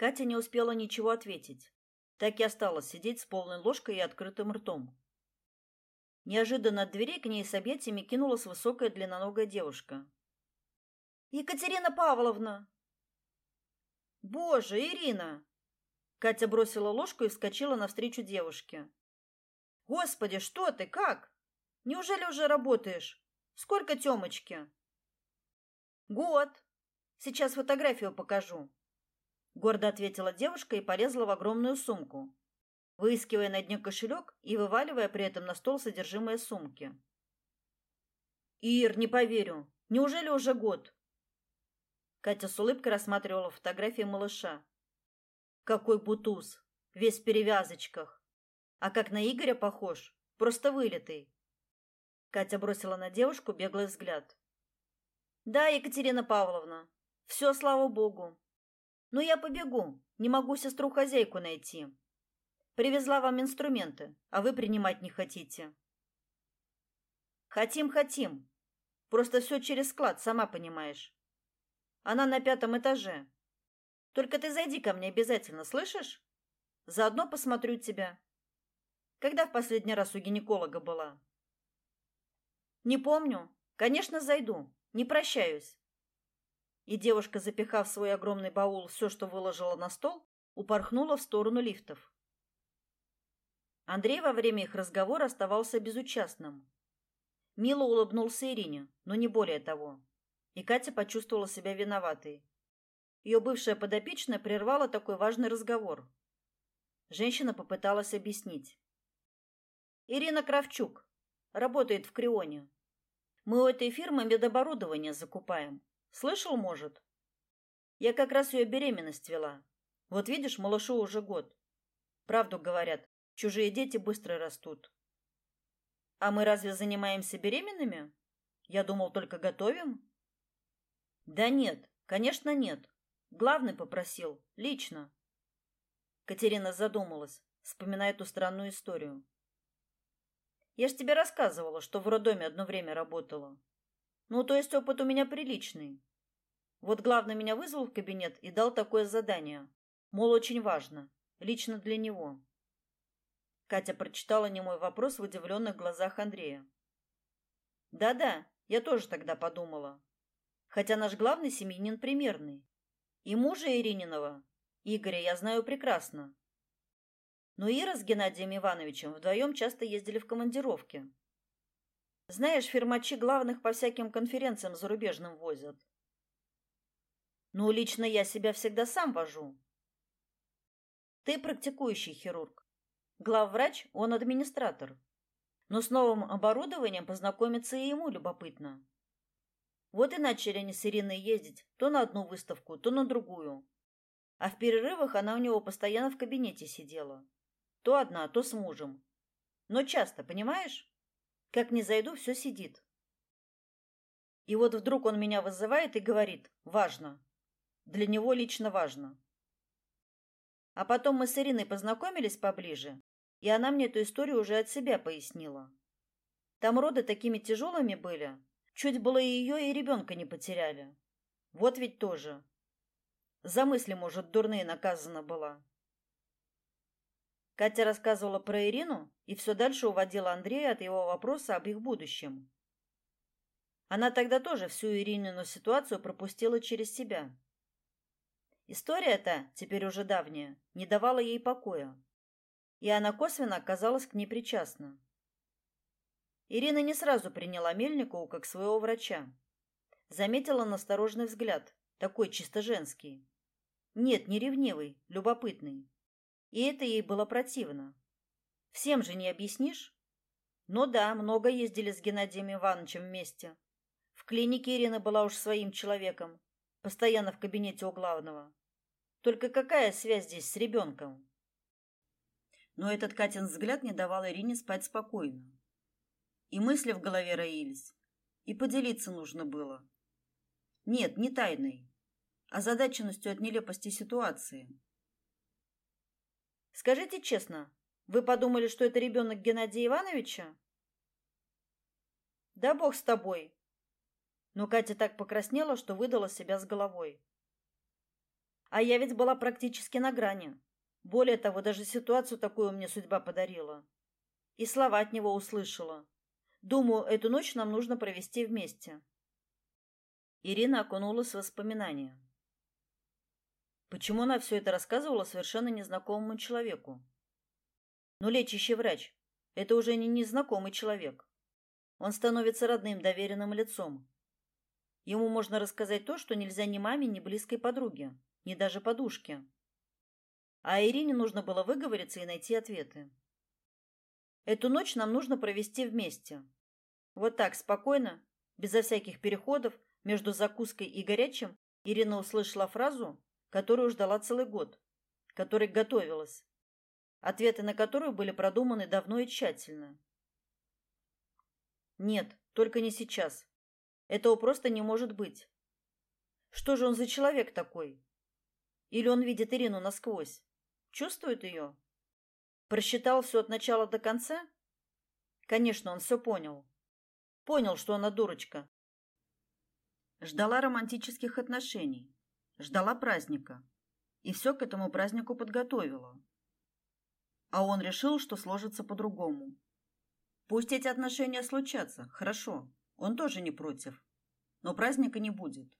Катя не успела ничего ответить. Так и осталась сидеть с полной ложкой и открытым ртом. Неожиданно от дверей к ней с объятиями кинулась высокая длинноногая девушка. «Екатерина Павловна!» «Боже, Ирина!» Катя бросила ложку и вскочила навстречу девушке. «Господи, что ты, как? Неужели уже работаешь? Сколько Тёмочке?» «Год. Сейчас фотографию покажу», гордо ответила девушка и полезла в огромную сумку, выискивая на дне кошелек и вываливая при этом на стол содержимое сумки. Ир, не поверю. Неужели уже год? Катя с улыбкой рассматривала фотографии малыша. Какой бутуз, весь в перевязочках. А как на Игоря похож, просто вылитый. Катя бросила на девушку беглый взгляд. Да, Екатерина Павловна, все, слава богу. Но я побегу, не могу сестру-хозяйку найти. Привезла вам инструменты, а вы принимать не хотите. Хотим, хотим. Просто все через склад, сама понимаешь. Она на пятом этаже. Только ты зайди ко мне обязательно, слышишь? Заодно посмотрю тебя. Когда в последний раз у гинеколога была? Не помню. Конечно, зайду. Не прощаюсь. И девушка, запихав в свой огромный баул все, что выложила на стол, упорхнула в сторону лифтов. Андрей во время их разговора оставался безучастным. Мило улыбнулся Ирине, но не более того. И Катя почувствовала себя виноватой. Ее бывшая подопечная прервала такой важный разговор. Женщина попыталась объяснить. Ирина Кравчук работает в Крионе. Мы у этой фирмы медоборудование закупаем. Слышал, может? Я как раз ее беременность вела. Вот видишь, малышу уже год. Правду говорят, чужие дети быстро растут. А мы разве занимаемся беременными? Я думал, только готовим. Да нет, конечно, нет. Главный попросил, лично. Катерина задумалась, вспоминая ту странную историю. Я ж тебе рассказывала, что в роддоме одно время работала. Ну, то есть опыт у меня приличный. Вот главный меня вызвал в кабинет и дал такое задание. Мол, очень важно. Лично для него. Катя прочитала немой вопрос в удивленных глазах Андрея. Да-да, я тоже тогда подумала. Хотя наш главный семьянин примерный. И мужа Ирининова, Игоря, я знаю прекрасно. Но Ира с Геннадием Ивановичем вдвоем часто ездили в командировки. Знаешь, фирмачи главных по всяким конференциям зарубежным возят. Ну, лично я себя всегда сам вожу. Ты практикующий хирург. Главврач, он администратор. Но с новым оборудованием познакомиться и ему любопытно. Вот и начали они с Ириной ездить то на одну выставку, то на другую. А в перерывах она у него постоянно в кабинете сидела. То одна, то с мужем. Но часто, понимаешь? Как не зайду, все сидит. И вот вдруг он меня вызывает и говорит: "Важно. Для него лично важно". А потом мы с Ириной познакомились поближе, и она мне эту историю уже от себя пояснила. Там роды такими тяжелыми были, чуть было и ее, и ребенка не потеряли. Вот ведь тоже. За мысли, может, дурные наказана была. Катя рассказывала про Ирину и все дальше уводила Андрея от его вопроса об их будущем. Она тогда тоже всю Иринину ситуацию пропустила через себя. История эта, теперь уже давняя, не давала ей покоя, и она косвенно оказалась к ней причастна. Ирина не сразу приняла Мельникову как своего врача. Заметила настороженный взгляд, такой чисто женский. Нет, не ревнивый, любопытный и это ей было противно. Всем же не объяснишь? Ну да, много ездили с Геннадием Ивановичем вместе. В клинике Ирина была уж своим человеком, постоянно в кабинете у главного. Только какая связь здесь с ребенком? Но этот Катин взгляд не давал Ирине спать спокойно. И мысли в голове роились, и поделиться нужно было. Нет, не тайной, а задаченностью от нелепости ситуации. Скажите честно, вы подумали, что это ребенок Геннадия Ивановича? Да бог с тобой. Но Катя так покраснела, что выдала себя с головой. А я ведь была практически на грани. Более того, даже ситуацию такую мне судьба подарила. И слова от него услышала. Думаю, эту ночь нам нужно провести вместе. Ирина окунулась в воспоминания. Почему она все это рассказывала совершенно незнакомому человеку? Но лечащий врач – это уже не незнакомый человек. Он становится родным, доверенным лицом. Ему можно рассказать то, что нельзя ни маме, ни близкой подруге, ни даже подушке. А Ирине нужно было выговориться и найти ответы. Эту ночь нам нужно провести вместе. Вот так, спокойно, безо всяких переходов между закуской и горячим, Ирина услышала фразу, которую ждала целый год, которой готовилась, ответы на которую были продуманы давно и тщательно. Нет, только не сейчас. Этого просто не может быть. Что же он за человек такой? Или он видит Ирину насквозь? Чувствует ее? Просчитал все от начала до конца? Конечно, он все понял. Понял, что она дурочка. Ждала романтических отношений, ждала праздника. И все к этому празднику подготовила. А он решил, что сложится по-другому. Пусть эти отношения случатся, хорошо. Он тоже не против. Но праздника не будет.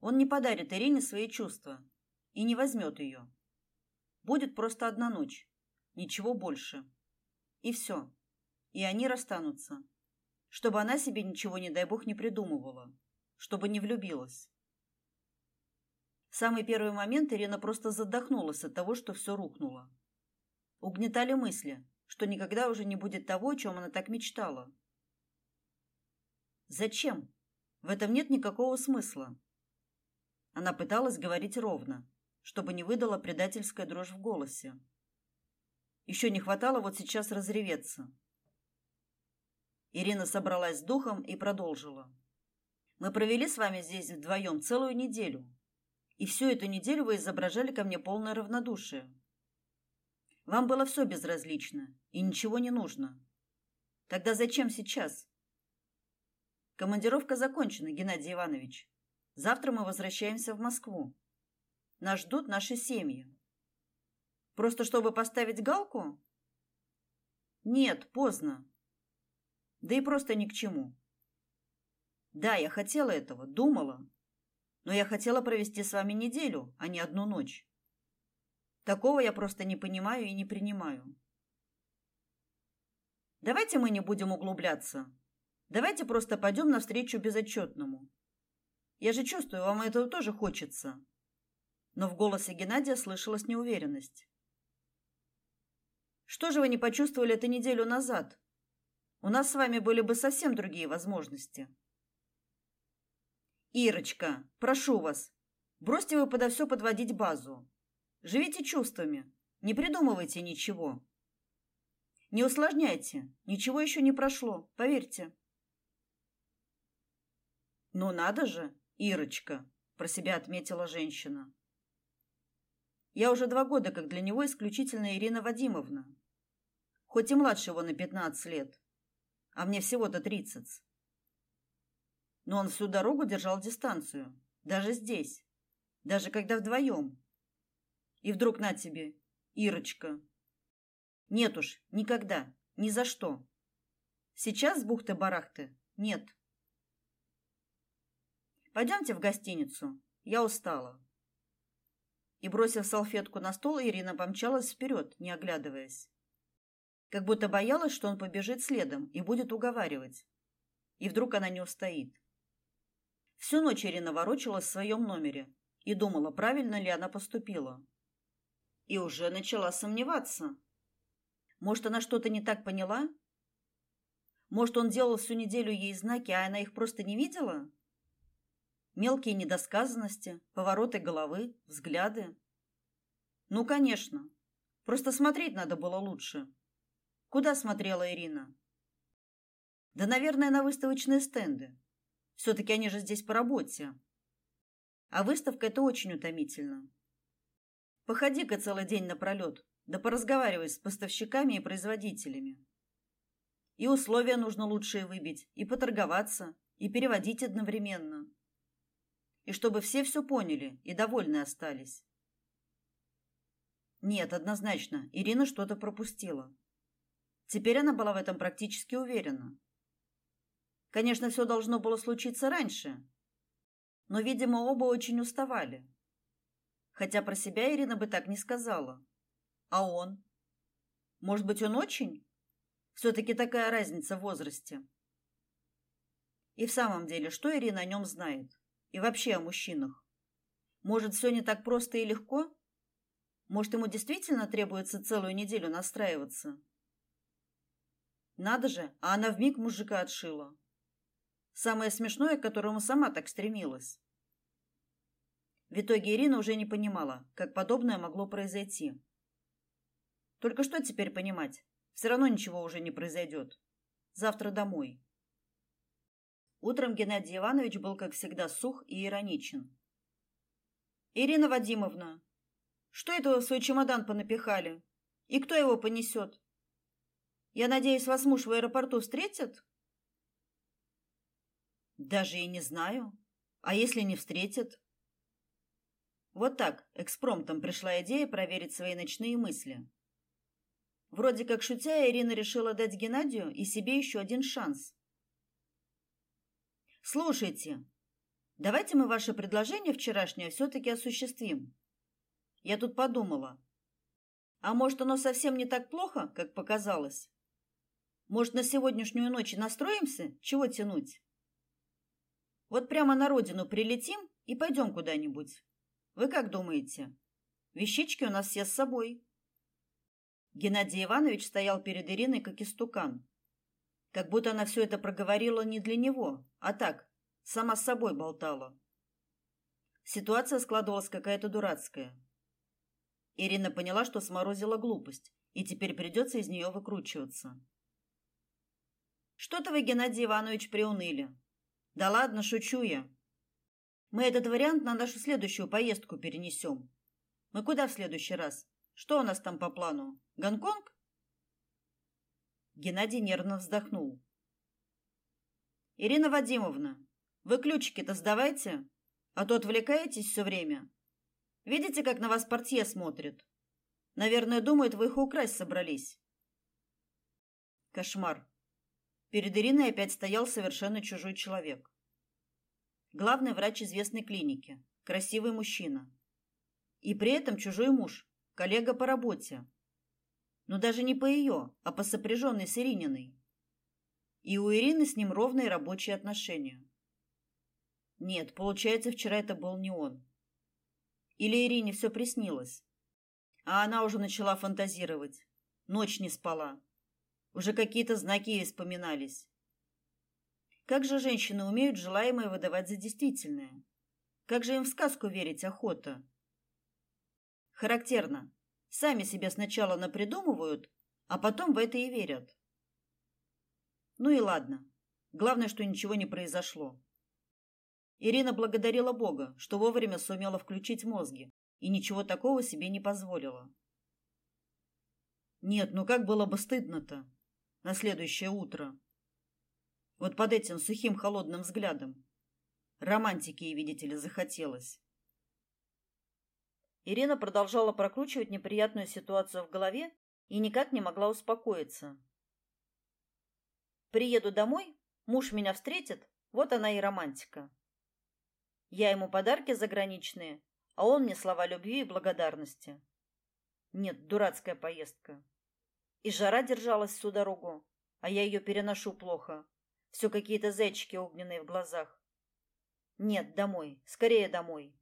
Он не подарит Ирине свои чувства и не возьмет ее. Будет просто одна ночь, ничего больше. И все. И они расстанутся. Чтобы она себе ничего, не дай бог, не придумывала. Чтобы не влюбилась. В самый первый момент Ирина просто задохнулась от того, что все рухнуло. Угнетали мысли, что никогда уже не будет того, о чем она так мечтала. Зачем? В этом нет никакого смысла. Она пыталась говорить ровно, чтобы не выдала предательская дрожь в голосе. Еще не хватало вот сейчас разреветься. Ирина собралась с духом и продолжила. Мы провели с вами здесь вдвоем целую неделю. И всю эту неделю вы изображали ко мне полное равнодушие. Вам было все безразлично и ничего не нужно. Тогда зачем сейчас? Командировка закончена, Геннадий Иванович. Завтра мы возвращаемся в Москву. Нас ждут наши семьи. Просто чтобы поставить галку? Нет, поздно. Да и просто ни к чему. Да, я хотела этого, думала. Но я хотела провести с вами неделю, а не одну ночь. Такого я просто не понимаю и не принимаю. Давайте мы не будем углубляться. Давайте просто пойдем навстречу безотчетному. Я же чувствую, вам этого тоже хочется. Но в голосе Геннадия слышалась неуверенность. Что же вы не почувствовали это неделю назад? У нас с вами были бы совсем другие возможности. Ирочка, прошу вас, бросьте вы подо все подводить базу. Живите чувствами, не придумывайте ничего. Не усложняйте, ничего еще не прошло, поверьте. Ну надо же, Ирочка, про себя отметила женщина. Я уже два года как для него исключительно Ирина Вадимовна. Хоть и младше его на пятнадцать лет, а мне всего-то тридцать. Но он всю дорогу держал дистанцию, даже здесь, даже когда вдвоем. И вдруг на тебе, Ирочка. Нет уж, никогда, ни за что. Сейчас с бухты-барахты нет. Пойдемте в гостиницу. Я устала. И бросив салфетку на стол, Ирина помчалась вперед, не оглядываясь. Как будто боялась, что он побежит следом и будет уговаривать. И вдруг она не устоит. Всю ночь Ирина ворочалась в своем номере и думала, правильно ли она поступила и уже начала сомневаться. Может, она что-то не так поняла? Может, он делал всю неделю ей знаки, а она их просто не видела? Мелкие недосказанности, повороты головы, взгляды. Ну, конечно. Просто смотреть надо было лучше. Куда смотрела Ирина? Да, наверное, на выставочные стенды. Все таки они же здесь по работе. А выставка это очень утомительно. Походи-ка целый день напролет, да поразговаривай с поставщиками и производителями. И условия нужно лучшие выбить, и поторговаться, и переводить одновременно. и чтобы все все поняли и довольны остались. Нет, однозначно, Ирина что-то пропустила. Теперь она была в этом практически уверена. Конечно, все должно было случиться раньше, но, видимо, оба очень уставали. Хотя про себя Ирина бы так не сказала. А он? Может быть, он очень? все таки такая разница в возрасте. И в самом деле, что Ирина о нем знает? И вообще о мужчинах? Может, все не так просто и легко? Может, ему действительно требуется целую неделю настраиваться? Надо же, а она вмиг мужика отшила. Самое смешное, к которому сама так стремилась. В итоге Ирина уже не понимала, как подобное могло произойти. Только что теперь понимать? Все равно ничего уже не произойдет. Завтра домой. Утром Геннадий Иванович был, как всегда, сух и ироничен. Ирина Вадимовна, что это вы в свой чемодан понапихали? И кто его понесет? Я надеюсь, вас муж в аэропорту встретит? Даже и не знаю. А если не встретит? Вот так, экспромтом пришла идея проверить свои ночные мысли. Вроде как шутя, Ирина решила дать Геннадию и себе еще один шанс. Слушайте, давайте мы ваше предложение вчерашнее все таки осуществим. Я тут подумала. А может, оно совсем не так плохо, как показалось? Может, на сегодняшнюю ночь настроимся? Чего тянуть? Вот прямо на родину прилетим и пойдем куда-нибудь. Вы как думаете? Вещички у нас все с собой. Геннадий Иванович стоял перед Ириной как истукан. Как будто она все это проговорила не для него, а так, сама с собой болтала. Ситуация складывалась какая-то дурацкая. Ирина поняла, что сморозила глупость, и теперь придется из нее выкручиваться. Что-то вы, Геннадий Иванович, приуныли. Да ладно, шучу я. Мы этот вариант на нашу следующую поездку перенесем. Мы куда в следующий раз? Что у нас там по плану? Гонконг? Геннадий нервно вздохнул. Ирина Вадимовна, вы ключики-то сдавайте, а то отвлекаетесь все время. Видите, как на вас портье смотрит? Наверное, думает, вы их украсть собрались. Кошмар. Перед Ириной опять стоял совершенно чужой человек. Главный врач известной клиники, красивый мужчина. И при этом чужой муж, коллега по работе. Но даже не по ее, а по сопряженной с Ирининой. И у Ирины с ним ровные рабочие отношения. Нет, получается, вчера это был не он. Или Ирине все приснилось. А она уже начала фантазировать. Ночь не спала. Уже какие-то знаки ей вспоминались. Как же женщины умеют желаемое выдавать за действительное? Как же им в сказку верить охота? Характерно. Сами себе сначала напридумывают, а потом в это и верят. Ну и ладно. Главное, что ничего не произошло. Ирина благодарила Бога, что вовремя сумела включить мозги и ничего такого себе не позволила. Нет, ну как было бы стыдно-то на следующее утро. Вот под этим сухим холодным взглядом. Романтики, видите ли, захотелось. Ирина продолжала прокручивать неприятную ситуацию в голове и никак не могла успокоиться. Приеду домой, муж меня встретит, вот она и романтика. Я ему подарки заграничные, а он мне слова любви и благодарности. Нет, дурацкая поездка. И жара держалась всю дорогу, а я ее переношу плохо. Все какие-то зайчики огненные в глазах. Нет, домой, скорее домой.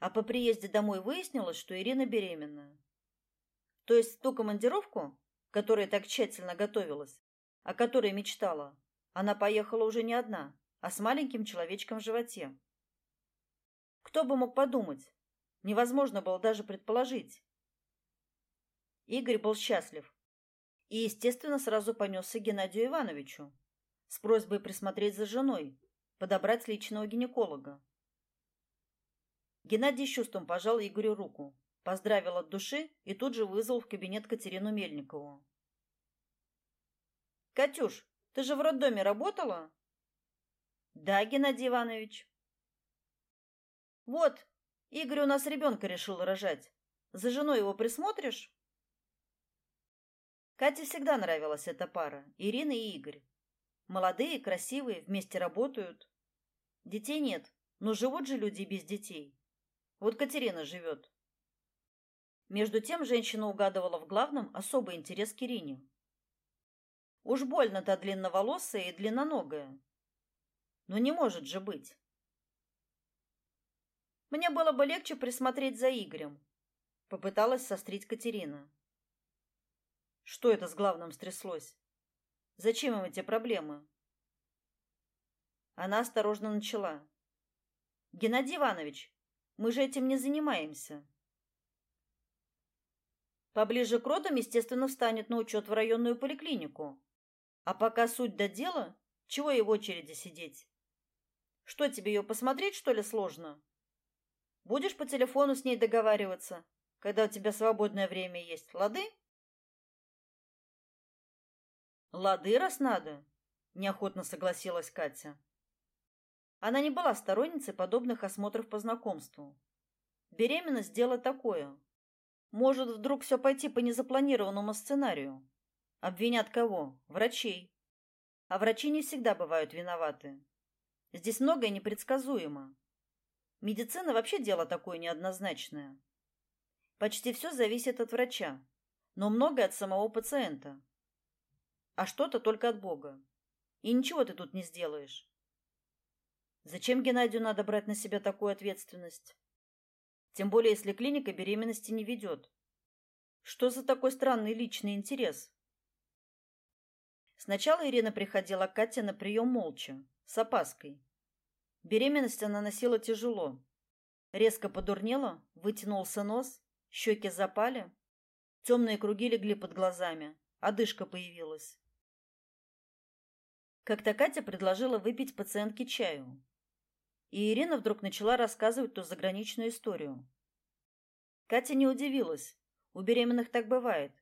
А по приезде домой выяснилось, что Ирина беременна. То есть ту командировку, к которой так тщательно готовилась, о которой мечтала, она поехала уже не одна, а с маленьким человечком в животе. Кто бы мог подумать? Невозможно было даже предположить. Игорь был счастлив. И, естественно, сразу понесся Геннадию Ивановичу с просьбой присмотреть за женой, подобрать личного гинеколога. Геннадий с чувством пожал Игорю руку, поздравил от души и тут же вызвал в кабинет Катерину Мельникову. «Катюш, ты же в роддоме работала?» «Да, Геннадий Иванович. Вот, Игорь у нас ребенка решил рожать. За женой его присмотришь? Кате всегда нравилась эта пара, Ирина и Игорь. Молодые, красивые, вместе работают. Детей нет, но живут же люди без детей. Вот Катерина живет. Между тем женщина угадывала в главном особый интерес к Ирине. Уж больно-то длинноволосая и длинноногая. Но не может же быть. Мне было бы легче присмотреть за Игорем, попыталась сострить Катерина. Что это с главным стряслось? Зачем им эти проблемы? Она осторожно начала. Геннадий Иванович, мы же этим не занимаемся. Поближе к родам, естественно, встанет на учет в районную поликлинику. А пока суть до дела, чего ей в очереди сидеть? Что тебе ее посмотреть, что ли, сложно? Будешь по телефону с ней договариваться, когда у тебя свободное время есть, лады? Лады, раз надо, неохотно согласилась Катя. Она не была сторонницей подобных осмотров по знакомству. Беременность дело такое. Может вдруг все пойти по незапланированному сценарию. Обвинят кого? Врачей. А врачи не всегда бывают виноваты. Здесь многое непредсказуемо. Медицина вообще дело такое неоднозначное. Почти все зависит от врача, но многое от самого пациента. А что-то только от Бога. И ничего ты тут не сделаешь. Зачем Геннадию надо брать на себя такую ответственность? Тем более, если клиника беременности не ведет. Что за такой странный личный интерес? Сначала Ирина приходила к Кате на прием молча, с опаской. Беременность она носила тяжело. Резко подурнела, вытянулся нос, щеки запали, темные круги легли под глазами, одышка появилась. Как-то Катя предложила выпить пациентке чаю. И Ирина вдруг начала рассказывать ту заграничную историю. Катя не удивилась. У беременных так бывает.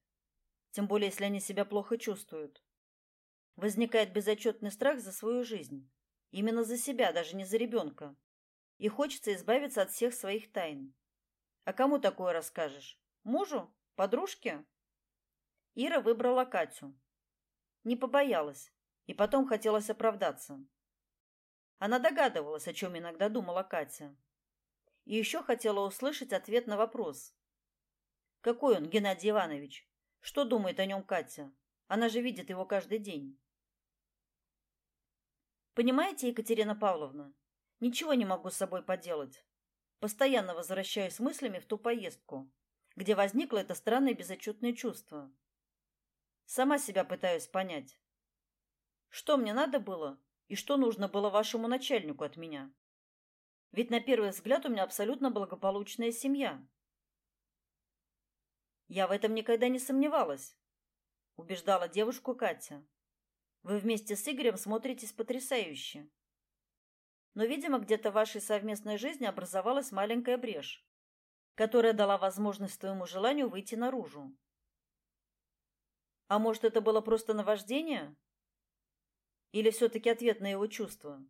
Тем более, если они себя плохо чувствуют. Возникает безотчетный страх за свою жизнь. Именно за себя, даже не за ребенка. И хочется избавиться от всех своих тайн. А кому такое расскажешь? Мужу? Подружке? Ира выбрала Катю. Не побоялась. И потом хотелось оправдаться. Она догадывалась, о чем иногда думала Катя. И еще хотела услышать ответ на вопрос. Какой он, Геннадий Иванович? Что думает о нем Катя? Она же видит его каждый день. Понимаете, Екатерина Павловна, ничего не могу с собой поделать. Постоянно возвращаюсь мыслями в ту поездку, где возникло это странное безотчетное чувство. Сама себя пытаюсь понять. Что мне надо было и что нужно было вашему начальнику от меня? Ведь на первый взгляд у меня абсолютно благополучная семья. Я в этом никогда не сомневалась, убеждала девушку Катя. Вы вместе с Игорем смотритесь потрясающе. Но, видимо, где-то в вашей совместной жизни образовалась маленькая брешь, которая дала возможность твоему желанию выйти наружу. А может, это было просто наваждение? Или все-таки ответ на его чувства?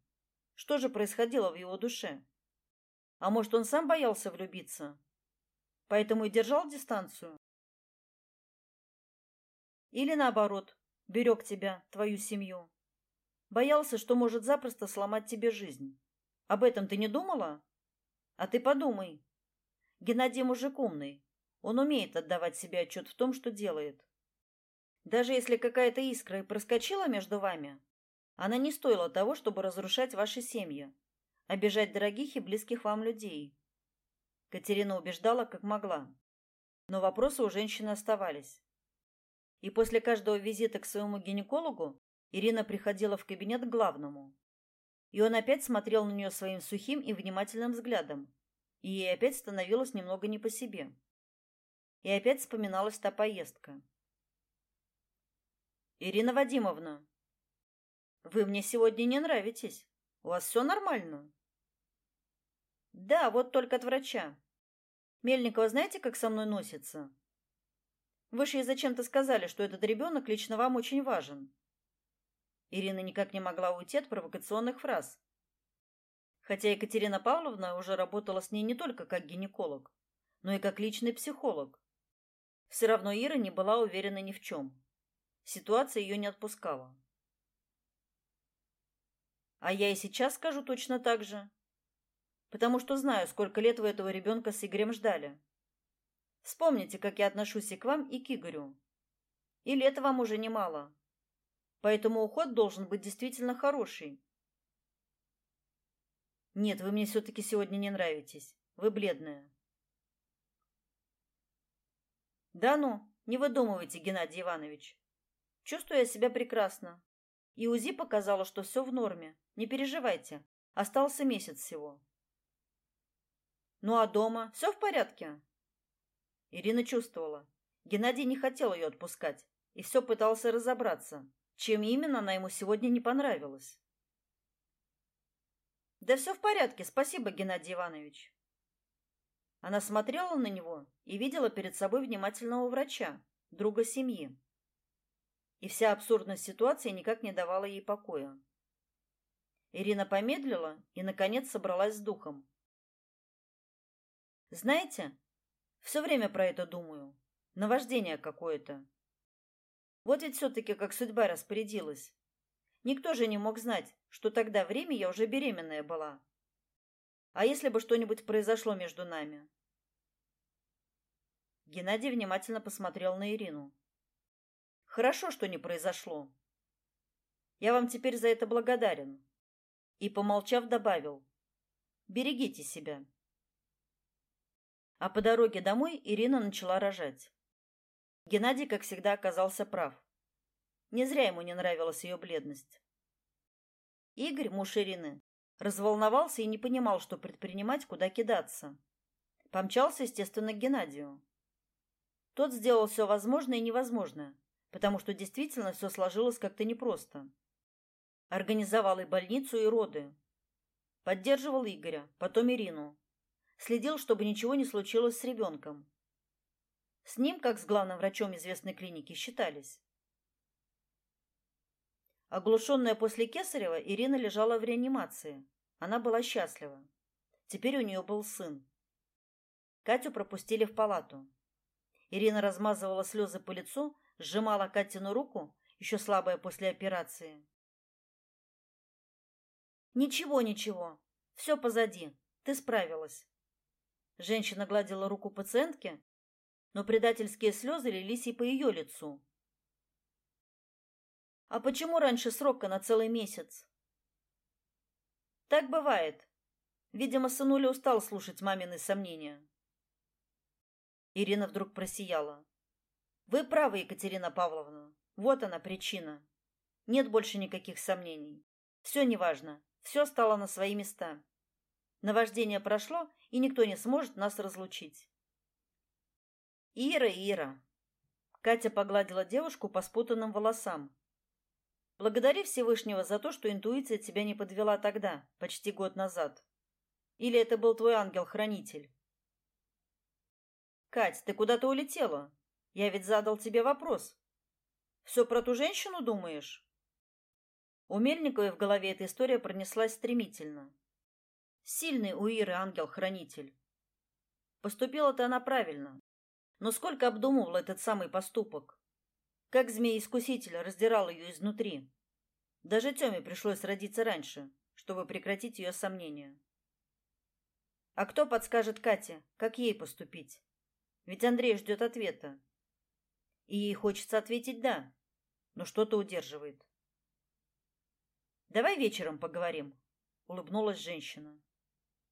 Что же происходило в его душе? А может, он сам боялся влюбиться, поэтому и держал дистанцию? Или наоборот, берег тебя, твою семью. Боялся, что может запросто сломать тебе жизнь. Об этом ты не думала? А ты подумай. Геннадий мужик умный. Он умеет отдавать себе отчет в том, что делает. Даже если какая-то искра и проскочила между вами, она не стоила того, чтобы разрушать ваши семьи, обижать дорогих и близких вам людей. Катерина убеждала, как могла. Но вопросы у женщины оставались. И после каждого визита к своему гинекологу Ирина приходила в кабинет к главному. И он опять смотрел на нее своим сухим и внимательным взглядом. И ей опять становилось немного не по себе. И опять вспоминалась та поездка. Ирина Вадимовна, вы мне сегодня не нравитесь. У вас все нормально? Да, вот только от врача. Мельникова знаете, как со мной носится? Вы же ей зачем-то сказали, что этот ребенок лично вам очень важен. Ирина никак не могла уйти от провокационных фраз. Хотя Екатерина Павловна уже работала с ней не только как гинеколог, но и как личный психолог. Все равно Ира не была уверена ни в чем. Ситуация ее не отпускала. А я и сейчас скажу точно так же, потому что знаю, сколько лет вы этого ребенка с Игорем ждали. Вспомните, как я отношусь и к вам, и к Игорю. И лет вам уже немало. Поэтому уход должен быть действительно хороший. Нет, вы мне все таки сегодня не нравитесь. Вы бледная. Да ну, не выдумывайте, Геннадий Иванович. Чувствую я себя прекрасно. И УЗИ показало, что все в норме. Не переживайте. Остался месяц всего. Ну а дома все в порядке? Ирина чувствовала. Геннадий не хотел ее отпускать и все пытался разобраться, чем именно она ему сегодня не понравилась. Да все в порядке, спасибо, Геннадий Иванович. Она смотрела на него и видела перед собой внимательного врача, друга семьи. И вся абсурдность ситуации никак не давала ей покоя. Ирина помедлила и наконец собралась с духом. Знаете, все время про это думаю. Наваждение какое-то. Вот ведь все таки как судьба распорядилась. Никто же не мог знать, что тогда время я уже беременная была. А если бы что-нибудь произошло между нами? Геннадий внимательно посмотрел на Ирину. Хорошо, что не произошло. Я вам теперь за это благодарен. И помолчав добавил: Берегите себя. А по дороге домой Ирина начала рожать. Геннадий, как всегда, оказался прав. Не зря ему не нравилась ее бледность. Игорь, муж Ирины, разволновался и не понимал, что предпринимать, куда кидаться. Помчался, естественно, к Геннадию. Тот сделал все возможное и невозможное, потому что действительно все сложилось как-то непросто. Организовал и больницу, и роды. Поддерживал Игоря, потом Ирину. Следил, чтобы ничего не случилось с ребенком. С ним, как с главным врачом известной клиники, считались. Оглушенная после Кесарева, Ирина лежала в реанимации. Она была счастлива. Теперь у нее был сын. Катю пропустили в палату. Ирина размазывала слезы по лицу, сжимала Катину руку, еще слабая после операции. Ничего, ничего. Все позади. Ты справилась. Женщина гладила руку пациентки, но предательские слезы лились и по ее лицу. А почему раньше срока на целый месяц? Так бывает. Видимо, сынуля устал слушать мамины сомнения. Ирина вдруг просияла. Вы правы, Екатерина Павловна. Вот она причина. Нет больше никаких сомнений. Все неважно. Все стало на свои места. Наваждение прошло, и никто не сможет нас разлучить. Ира, Ира. Катя погладила девушку по спутанным волосам, Благодари Всевышнего за то, что интуиция тебя не подвела тогда, почти год назад. Или это был твой ангел-хранитель? Кать, ты куда-то улетела? Я ведь задал тебе вопрос. Все про ту женщину думаешь? У Мельниковой в голове эта история пронеслась стремительно. Сильный у Иры ангел-хранитель. Поступила-то она правильно. Но сколько обдумывала этот самый поступок? Как змей-искуситель раздирал ее изнутри. Даже Тёме пришлось родиться раньше, чтобы прекратить ее сомнения. А кто подскажет Кате, как ей поступить? Ведь Андрей ждет ответа. И хочется ответить «да», но что-то удерживает. «Давай вечером поговорим», — улыбнулась женщина.